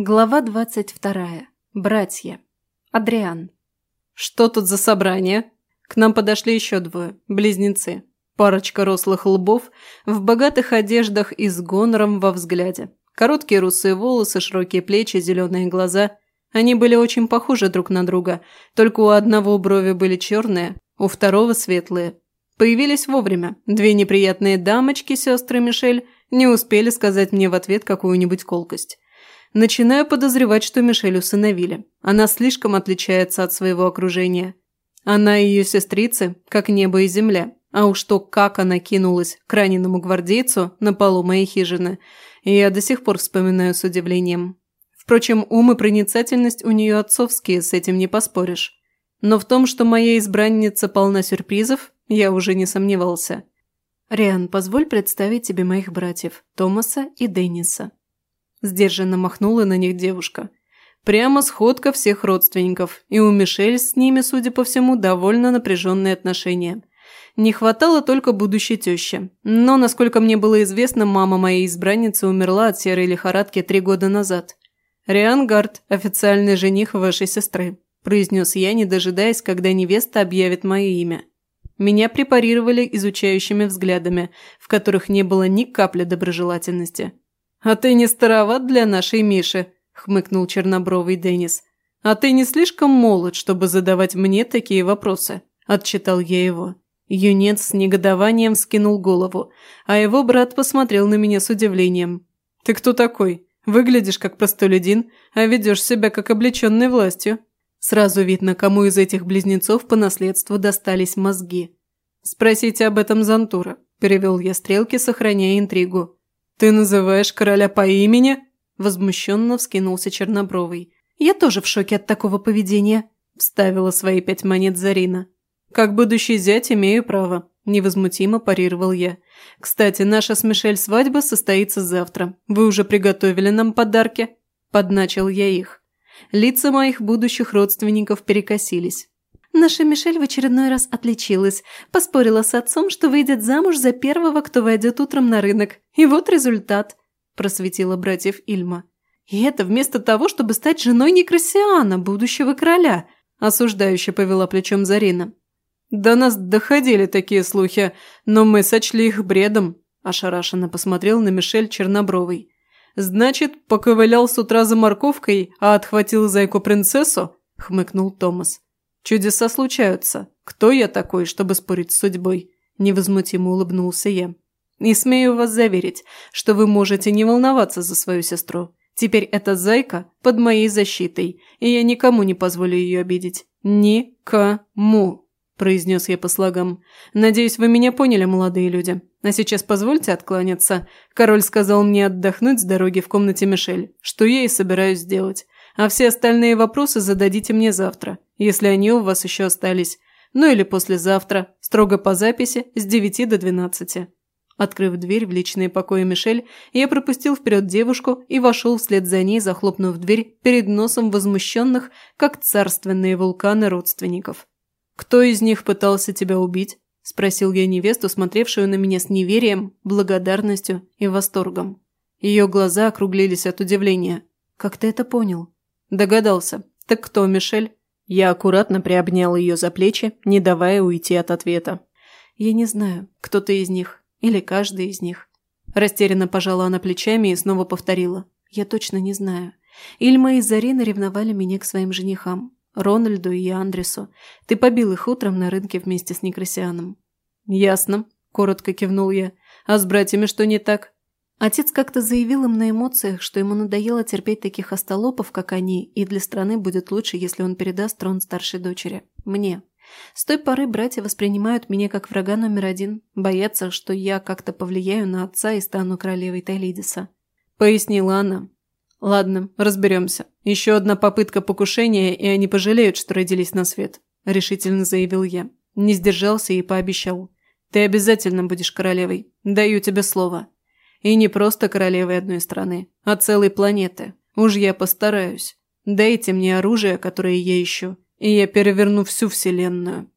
Глава двадцать вторая. Братья. Адриан. «Что тут за собрание?» К нам подошли еще двое, близнецы. Парочка рослых лбов, в богатых одеждах и с гонором во взгляде. Короткие русые волосы, широкие плечи, зеленые глаза. Они были очень похожи друг на друга, только у одного брови были черные, у второго светлые. Появились вовремя. Две неприятные дамочки, сестры Мишель, не успели сказать мне в ответ какую-нибудь колкость. Начинаю подозревать, что Мишель усыновили. Она слишком отличается от своего окружения. Она и ее сестрицы, как небо и земля. А уж то, как она кинулась к раненому гвардейцу на полу моей хижины, я до сих пор вспоминаю с удивлением. Впрочем, ум и проницательность у нее отцовские, с этим не поспоришь. Но в том, что моя избранница полна сюрпризов, я уже не сомневался. «Риан, позволь представить тебе моих братьев, Томаса и Денниса», Сдержанно махнула на них девушка. Прямо сходка всех родственников, и у Мишель с ними, судя по всему, довольно напряженные отношения. Не хватало только будущей тещи. Но, насколько мне было известно, мама моей избранницы умерла от серой лихорадки три года назад. «Риан Гард, официальный жених вашей сестры», – произнес я, не дожидаясь, когда невеста объявит мое имя. Меня препарировали изучающими взглядами, в которых не было ни капли доброжелательности. «А ты не староват для нашей Миши», – хмыкнул чернобровый Деннис. «А ты не слишком молод, чтобы задавать мне такие вопросы», – отчитал я его. Юнец с негодованием скинул голову, а его брат посмотрел на меня с удивлением. «Ты кто такой? Выглядишь как простолюдин, а ведешь себя как облеченный властью». Сразу видно, кому из этих близнецов по наследству достались мозги. «Спросите об этом Зантура», – перевел я стрелки, сохраняя интригу. «Ты называешь короля по имени?» – возмущенно вскинулся Чернобровый. «Я тоже в шоке от такого поведения», – вставила свои пять монет Зарина. «Как будущий зять имею право», – невозмутимо парировал я. «Кстати, наша с Мишель свадьба состоится завтра. Вы уже приготовили нам подарки?» – подначил я их. Лица моих будущих родственников перекосились. Наша Мишель в очередной раз отличилась. Поспорила с отцом, что выйдет замуж за первого, кто войдет утром на рынок. И вот результат», – просветила братьев Ильма. «И это вместо того, чтобы стать женой Некрасиана, будущего короля», – осуждающе повела плечом Зарина. «До нас доходили такие слухи, но мы сочли их бредом», – ошарашенно посмотрел на Мишель Чернобровой. «Значит, поковылял с утра за морковкой, а отхватил зайку-принцессу?» – хмыкнул Томас. Чудеса случаются. Кто я такой, чтобы спорить с судьбой?» Невозмутимо улыбнулся я. «И смею вас заверить, что вы можете не волноваться за свою сестру. Теперь эта зайка под моей защитой, и я никому не позволю ее обидеть. Никому!» произнес я по слогам. «Надеюсь, вы меня поняли, молодые люди. А сейчас позвольте откланяться. Король сказал мне отдохнуть с дороги в комнате Мишель, что я и собираюсь сделать. А все остальные вопросы зададите мне завтра, если они у вас еще остались. Ну или послезавтра, строго по записи, с 9 до 12. Открыв дверь в личные покои Мишель, я пропустил вперед девушку и вошел вслед за ней, захлопнув дверь перед носом возмущенных, как царственные вулканы родственников. «Кто из них пытался тебя убить?» – спросил я невесту, смотревшую на меня с неверием, благодарностью и восторгом. Ее глаза округлились от удивления. «Как ты это понял?» Догадался. Так кто, Мишель? Я аккуратно приобнял ее за плечи, не давая уйти от ответа. Я не знаю, кто ты из них. Или каждый из них. Растерянно пожала она плечами и снова повторила. Я точно не знаю. Ильма и Зарина ревновали меня к своим женихам. Рональду и Андресу. Ты побил их утром на рынке вместе с Некрасианом. «Ясно», – коротко кивнул я. «А с братьями что не так?» Отец как-то заявил им на эмоциях, что ему надоело терпеть таких остолопов, как они, и для страны будет лучше, если он передаст трон старшей дочери. Мне. С той поры братья воспринимают меня как врага номер один, боятся, что я как-то повлияю на отца и стану королевой Тайлидиса. Пояснила она. «Ладно, разберемся. Еще одна попытка покушения, и они пожалеют, что родились на свет», – решительно заявил я. Не сдержался и пообещал. «Ты обязательно будешь королевой. Даю тебе слово». И не просто королевой одной страны, а целой планеты. Уж я постараюсь. Дайте мне оружие, которое я ищу, и я переверну всю вселенную.